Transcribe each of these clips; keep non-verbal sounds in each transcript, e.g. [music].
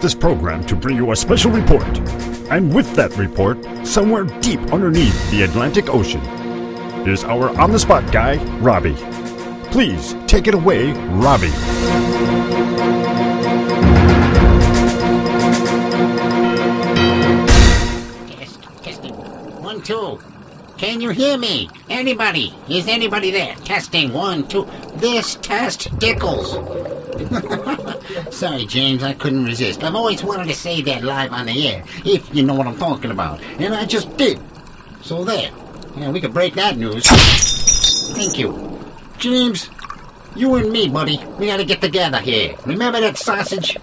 this program to bring you a special report. And with that report, somewhere deep underneath the Atlantic Ocean, is our on the spot guy, Robbie. Please take it away, Robbie. Test, testing. One, two. Can you hear me? Anybody? Is anybody there? Testing. One, two. This test Dickles. [laughs] Sorry, James, I couldn't resist. I've always wanted to say that live on the air, if you know what I'm talking about. And I just did. So there. Yeah, we could break that news. Thank you. James, you and me, buddy, we gotta get together here. Remember that sausage?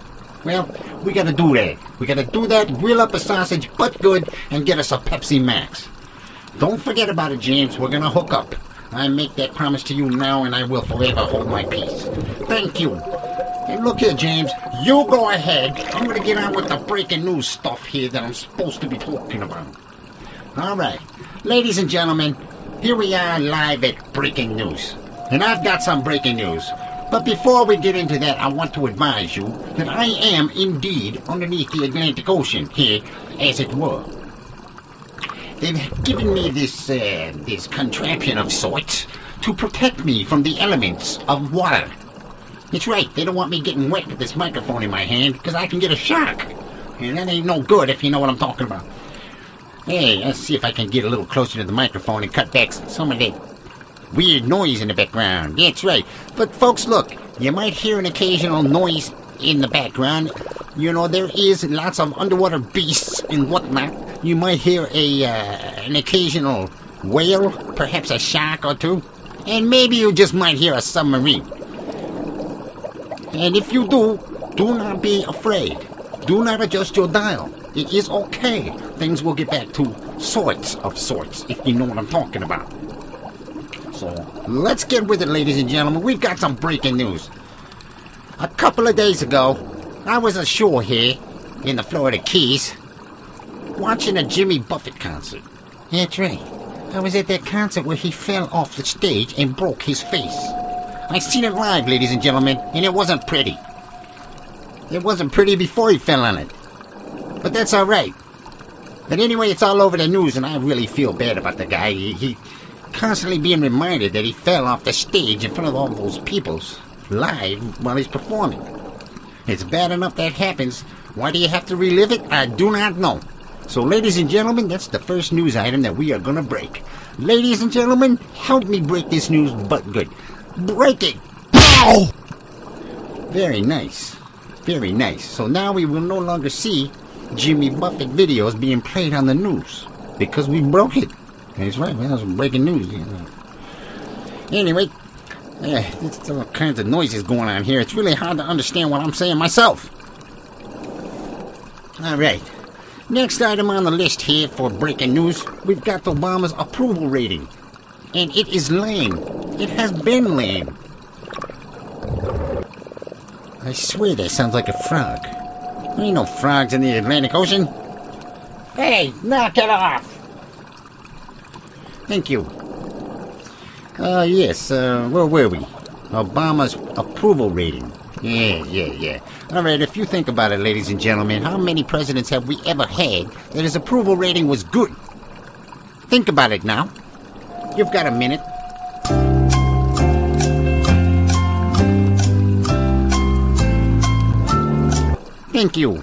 Well, we gotta do that. We gotta do that, grill up a sausage, but good, and get us a Pepsi Max. Don't forget about it, James. We're gonna hook up. I make that promise to you now, and I will forever hold my peace. Thank you. And look here, James. You go ahead. I'm gonna get on with the breaking news stuff here that I'm supposed to be talking about. All right, ladies and gentlemen, here we are live at Breaking News. And I've got some breaking news. But before we get into that, I want to advise you that I am indeed underneath the Atlantic Ocean here, as it were. They've given me this, uh, this contraption of sorts to protect me from the elements of water. It's right, they don't want me getting wet with this microphone in my hand, because I can get a shock. And that ain't no good if you know what I'm talking about. Hey, let's see if I can get a little closer to the microphone and cut back some of that weird noise in the background. That's right. But folks, look, you might hear an occasional noise in the background. You know, there is lots of underwater beasts and whatnot. You might hear a uh, an occasional whale, perhaps a shark or two, and maybe you just might hear a submarine. And if you do, do not be afraid. Do not adjust your dial. It is okay. Things will get back to sorts of sorts, if you know what I'm talking about. So let's get with it, ladies and gentlemen. We've got some breaking news. A couple of days ago, I was ashore here in the Florida Keys watching a Jimmy Buffett concert. That's right. I was at that concert where he fell off the stage and broke his face. I seen it live, ladies and gentlemen, and it wasn't pretty. It wasn't pretty before he fell on it. But that's all right. But anyway, it's all over the news, and I really feel bad about the guy. He, he constantly being reminded that he fell off the stage in front of all those peoples live while he's performing. It's bad enough that happens. Why do you have to relive it? I do not know. So, ladies and gentlemen, that's the first news item that we are gonna break. Ladies and gentlemen, help me break this news, but good. Break it! Ow! Very nice. Very nice. So now we will no longer see Jimmy Buffett videos being played on the news because we broke it. That's right. Well, that's breaking news. You know. Anyway, yeah, there's all kinds of noises going on here. It's really hard to understand what I'm saying myself. All right. Next item on the list here for breaking news, we've got Obama's approval rating. And it is lame. It has been lame. I swear that sounds like a frog. There ain't no frogs in the Atlantic Ocean. Hey, knock it off! Thank you. Uh, yes, uh, where were we? Obama's approval rating. Yeah, yeah, yeah. All right, if you think about it, ladies and gentlemen, how many presidents have we ever had that his approval rating was good? Think about it now. You've got a minute. Thank you.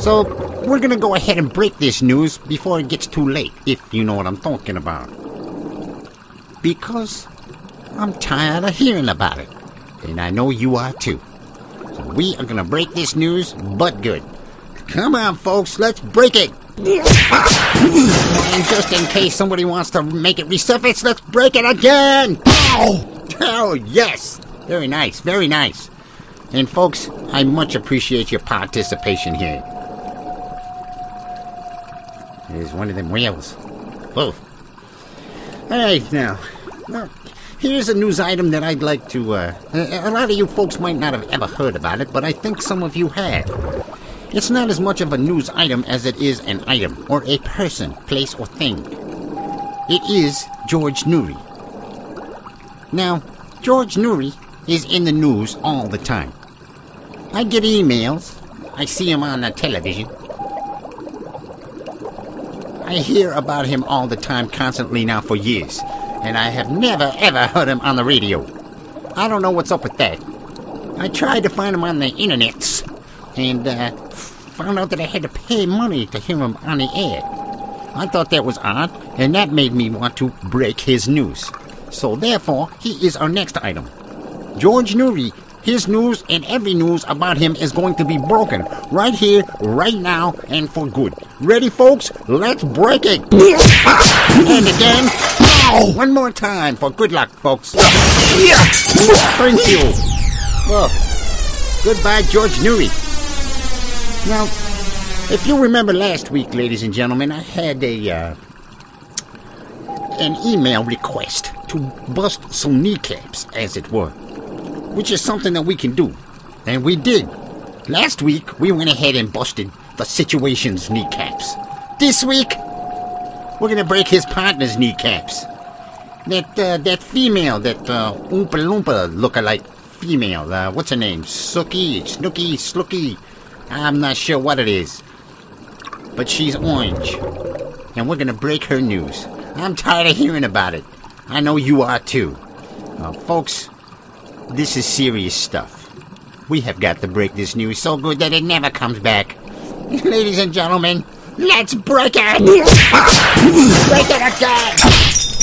So, we're gonna go ahead and break this news before it gets too late, if you know what I'm talking about. Because I'm tired of hearing about it. And I know you are too. So we are gonna break this news, but good. Come on, folks, let's break it! and just in case somebody wants to make it resurface, let's break it again! Oh! Oh, yes! Very nice, very nice. And folks, I much appreciate your participation here. There's one of them whales. Whoa. Alright, now. Now, here's a news item that I'd like to, uh, a lot of you folks might not have ever heard about it, but I think some of you have. It's not as much of a news item as it is an item, or a person, place, or thing. It is George Noory. Now, George Noory is in the news all the time. I get emails. I see him on the television. I hear about him all the time, constantly now for years, and I have never ever heard him on the radio. I don't know what's up with that. I tried to find him on the internets, and uh, found out that I had to pay money to hear him on the air. I thought that was odd, and that made me want to break his news. So therefore, he is our next item. George Noory, his news and every news about him is going to be broken right here, right now, and for good. Ready, folks? Let's break it. and again, one more time for good luck, folks. Thank you. Goodbye, George Noory. Now, if you remember last week, ladies and gentlemen, I had a uh, an email request to bust some kneecaps, as it were, which is something that we can do, and we did. Last week, we went ahead and busted the situation's kneecaps. This week, we're gonna break his partner's kneecaps. That uh, that female, that uh, Oompa Loompa look-alike female, uh, what's her name? Sookie, Snooky, Slooky. I'm not sure what it is. But she's orange. And we're gonna break her news. I'm tired of hearing about it. I know you are too. Uh, folks, this is serious stuff. We have got to break this news so good that it never comes back. [laughs] Ladies and gentlemen, let's break it! [laughs] break it again!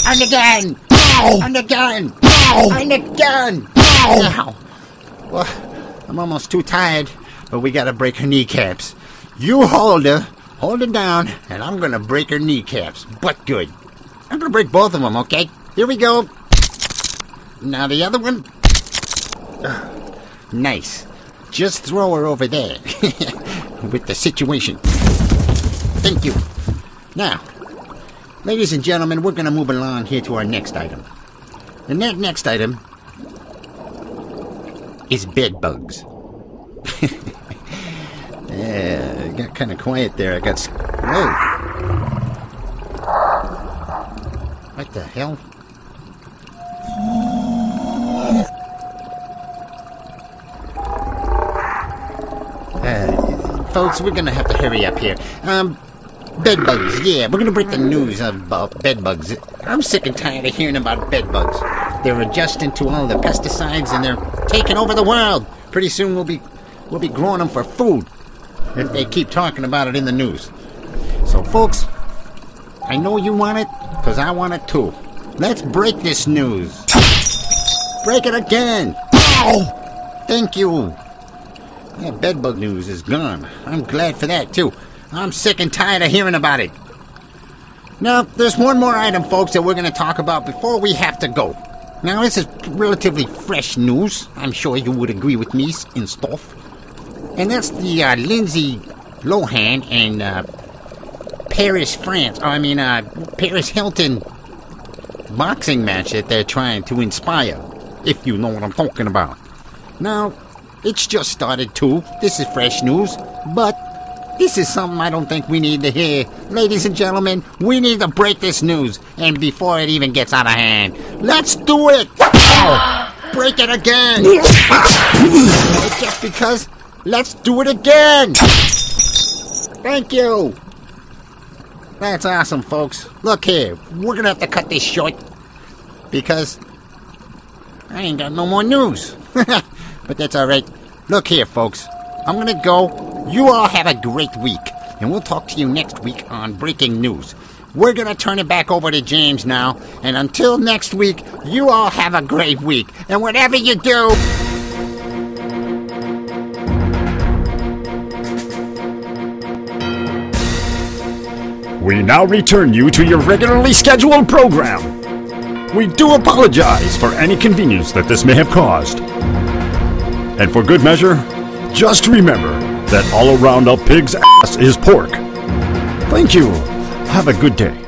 And again! And again! And again! Now, well, I'm almost too tired, but we gotta break her kneecaps. You hold her, hold her down, and I'm gonna break her kneecaps. But good. I'm gonna break both of them, okay? Here we go. Now the other one. [sighs] Nice. Just throw her over there [laughs] with the situation. Thank you. Now, ladies and gentlemen, we're going to move along here to our next item. And that next item is bed bugs. [laughs] yeah, it got kind of quiet there. I got. Whoa. What the hell? Uh, folks, we're gonna have to hurry up here. Um, bed bugs. Yeah, we're gonna break the news about bedbugs. I'm sick and tired of hearing about bedbugs. They're adjusting to all the pesticides and they're taking over the world. Pretty soon we'll be we'll be growing them for food if they keep talking about it in the news. So, folks, I know you want it because I want it too. Let's break this news. Break it again. Thank you. Yeah, bedbug news is gone. I'm glad for that, too. I'm sick and tired of hearing about it. Now, there's one more item, folks, that we're going to talk about before we have to go. Now, this is relatively fresh news. I'm sure you would agree with me and stuff. And that's the uh, Lindsay Lohan and uh, Paris, France. I mean, uh, Paris Hilton boxing match that they're trying to inspire, if you know what I'm talking about. Now, it's just started too. This is fresh news, but this is something I don't think we need to hear. Ladies and gentlemen, we need to break this news, and before it even gets out of hand, let's do it! Oh, break it again! just because, let's do it again! Thank you! That's awesome, folks. Look here, we're gonna have to cut this short because I ain't got no more news. [laughs] but that's all right. Look here, folks. I'm gonna go. You all have a great week, and we'll talk to you next week on breaking news. We're gonna turn it back over to James now, and until next week, you all have a great week. And whatever you do. We now return you to your regularly scheduled program. We do apologize for any convenience that this may have caused. And for good measure, just remember that all around a pig's ass is pork. Thank you. Have a good day.